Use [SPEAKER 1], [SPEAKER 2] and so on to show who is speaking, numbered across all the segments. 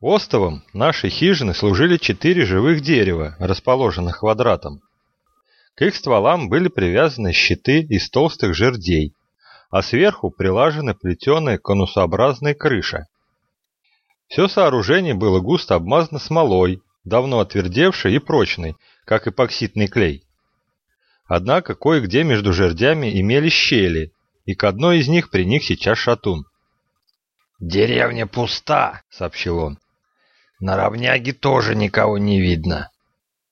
[SPEAKER 1] Остовом нашей хижины служили четыре живых дерева, расположенных квадратом. К их стволам были привязаны щиты из толстых жердей, а сверху прилажена плетеная конусообразная крыша. Все сооружение было густо обмазано смолой, давно отвердевшей и прочной, как эпоксидный клей. Однако кое-где между жердями имели щели, и к одной из них приник сейчас шатун.
[SPEAKER 2] «Деревня пуста», — сообщил он. На равняге тоже никого не видно.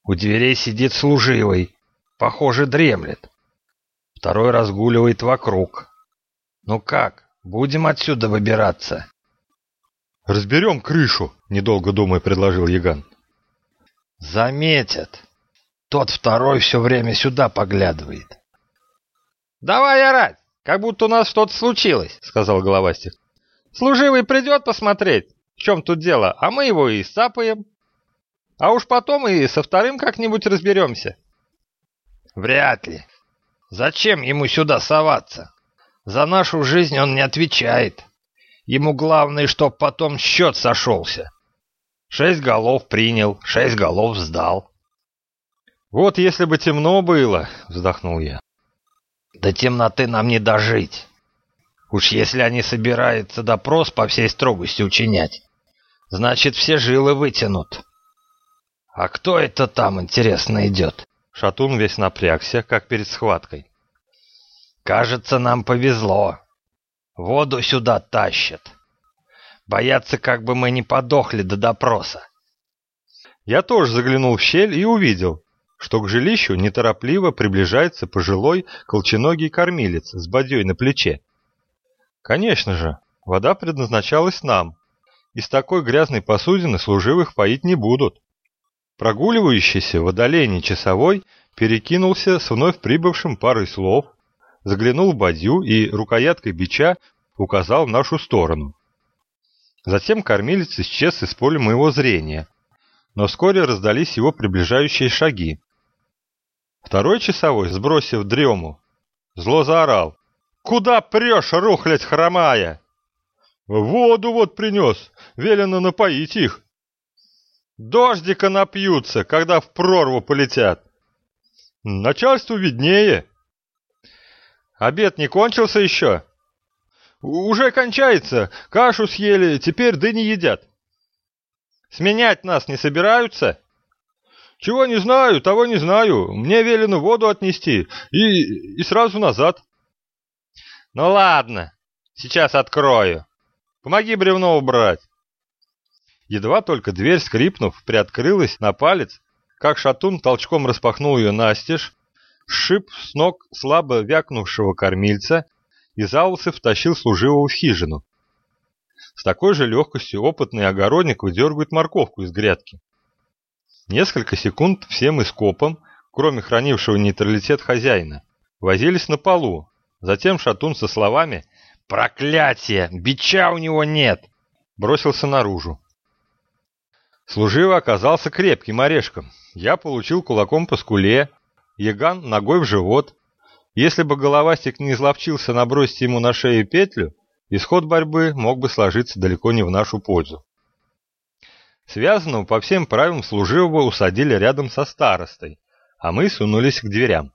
[SPEAKER 2] У дверей сидит служивый, похоже, дремлет. Второй разгуливает вокруг. Ну как, будем отсюда выбираться?
[SPEAKER 1] «Разберем крышу», — недолго думая предложил Яган.
[SPEAKER 2] «Заметят. Тот второй все время сюда поглядывает».
[SPEAKER 3] «Давай орать, как будто у нас что-то случилось», — сказал Головастик. «Служивый придет посмотреть, в чем тут дело? А мы его и сапаем. А уж потом и со вторым как-нибудь разберемся.
[SPEAKER 2] Вряд ли. Зачем ему сюда соваться? За нашу жизнь он не отвечает. Ему главное, чтоб потом счет сошелся. Шесть голов принял, шесть голов сдал.
[SPEAKER 1] «Вот если бы темно было», — вздохнул я.
[SPEAKER 2] «До темноты нам не дожить. Уж если они собираются допрос по всей строгости учинять, Значит, все жилы вытянут. А кто это там, интересно, идет?
[SPEAKER 1] Шатун весь напрягся, как перед схваткой.
[SPEAKER 2] Кажется, нам повезло. Воду сюда тащат. Боятся, как бы мы не подохли до допроса.
[SPEAKER 1] Я тоже заглянул в щель и увидел, что к жилищу неторопливо приближается пожилой колченогий кормилец с бадьей на плече. Конечно же, вода предназначалась нам, из такой грязной посудины служивых поить не будут. Прогуливающийся в отдалении часовой перекинулся с вновь прибывшим парой слов, заглянул в бадью и рукояткой бича указал в нашу сторону. Затем кормилец исчез из поля моего зрения, но вскоре раздались его приближающие шаги. Второй часовой, сбросив дрему, зло заорал. «Куда прешь, рухлядь хромая?» «Воду вот принес, велено напоить их». «Дождика напьются, когда в прорву полетят». «Начальству виднее». «Обед не кончился еще?» «Уже кончается, кашу съели, теперь дыни едят». «Сменять нас не собираются?» «Чего не знаю, того не знаю. Мне велено воду отнести и, и сразу назад». «Ну ладно, сейчас открою». Помоги бревно убрать!» Едва только дверь, скрипнув, приоткрылась на палец, как шатун толчком распахнул ее настежь, сшиб с ног слабо вякнувшего кормильца и за волосы втащил служивого в хижину. С такой же легкостью опытный огородник выдергивает морковку из грядки. Несколько секунд все мы с копом, кроме хранившего нейтралитет хозяина, возились на полу. Затем шатун со словами «Проклятие! Бича у него нет!» Бросился наружу. Служивый оказался крепким орешком. Я получил кулаком по скуле, Яган ногой в живот. Если бы головастик не изловчился набросить ему на шею петлю, исход борьбы мог бы сложиться далеко не в нашу пользу. Связанного по всем правилам служивого усадили рядом со старостой, а мы сунулись к дверям.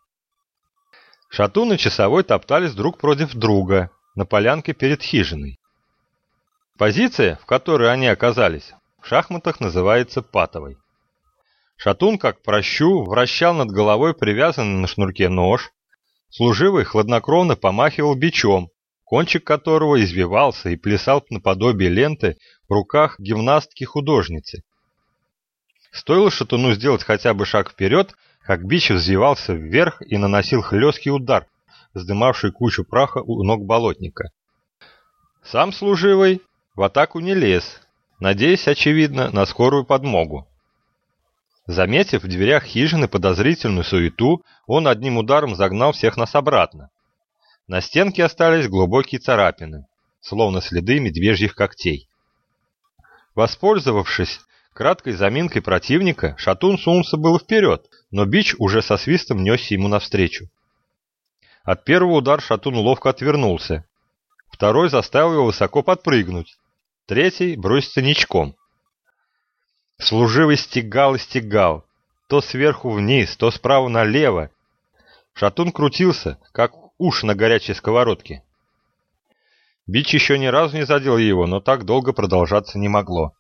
[SPEAKER 1] Шатун и часовой топтались друг против друга, на полянке перед хижиной. Позиция, в которой они оказались, в шахматах называется патовой. Шатун, как прощу, вращал над головой привязанный на шнурке нож, служивый хладнокровно помахивал бичом, кончик которого извивался и плясал наподобие ленты в руках гимнастки-художницы. Стоило шатуну сделать хотя бы шаг вперед, как бич взвивался вверх и наносил хлесткий удар, вздымавший кучу праха у ног болотника. Сам служивый в атаку не лез, надеясь, очевидно, на скорую подмогу. Заметив в дверях хижины подозрительную суету, он одним ударом загнал всех нас обратно. На стенке остались глубокие царапины, словно следы медвежьих когтей. Воспользовавшись краткой заминкой противника, шатун сунулся было вперед, но бич уже со свистом несся ему навстречу. От первого удара Шатун ловко отвернулся. Второй заставил его высоко подпрыгнуть. Третий бросится ничком. Служивый стегал и стегал, то сверху вниз, то справа налево. Шатун крутился, как уж на горячей сковородке. Бич еще ни разу не задел его, но так долго продолжаться не могло.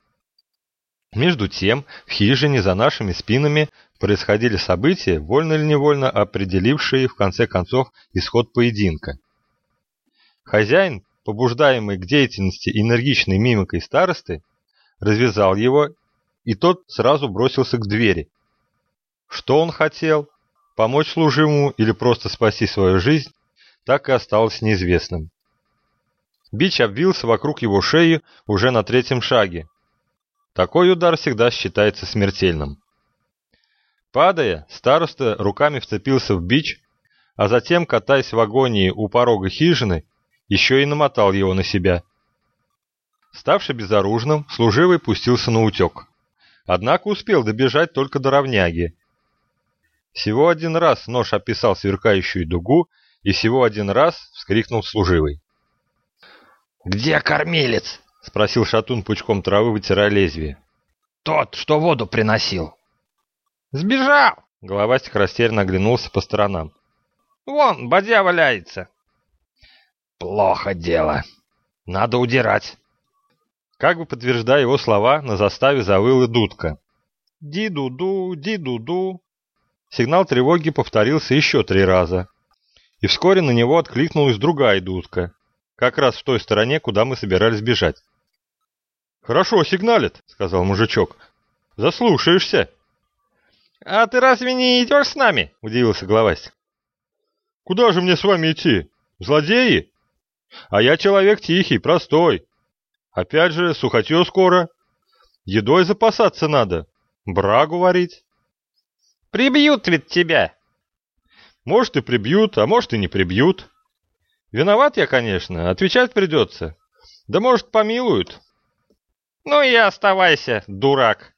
[SPEAKER 1] Между тем, в хижине за нашими спинами происходили события, вольно или невольно определившие в конце концов исход поединка. Хозяин, побуждаемый к деятельности энергичной мимикой старосты, развязал его, и тот сразу бросился к двери. Что он хотел? Помочь служимому или просто спасти свою жизнь? Так и осталось неизвестным. Бич обвился вокруг его шеи уже на третьем шаге, такой удар всегда считается смертельным. Падая, староста руками вцепился в бич, а затем, катаясь в агонии у порога хижины, еще и намотал его на себя. Ставший безоружным, служивый пустился на утек. Однако успел добежать только до равняги. Всего один раз нож описал сверкающую дугу, и всего один раз вскрикнул служивый.
[SPEAKER 2] «Где кормилец?»
[SPEAKER 1] — спросил Шатун пучком травы, вытирая лезвие.
[SPEAKER 2] «Тот, что воду приносил».
[SPEAKER 3] «Сбежал!»
[SPEAKER 1] — Головастик растерянно оглянулся по сторонам.
[SPEAKER 3] «Вон, бодя валяется».
[SPEAKER 2] «Плохо дело. Надо удирать».
[SPEAKER 1] Как бы подтверждая его слова, на заставе завыла дудка.
[SPEAKER 3] «Ди-ду-ду, ди-ду-ду».
[SPEAKER 1] Сигнал тревоги повторился еще три раза. И вскоре на него откликнулась другая дудка, как раз в той стороне, куда мы собирались бежать. «Хорошо сигналит», — сказал мужичок. «Заслушаешься».
[SPEAKER 3] «А ты разве не идешь с нами?» — удивился главастик.
[SPEAKER 1] «Куда же мне с вами идти? Злодеи? А я человек тихий, простой. Опять же, сухотье скоро. Едой запасаться надо, брагу варить».
[SPEAKER 3] «Прибьют ведь тебя!»
[SPEAKER 1] «Может и прибьют, а может и не прибьют. Виноват я, конечно, отвечать придется. Да может помилуют,
[SPEAKER 3] «Ну и оставайся, дурак!»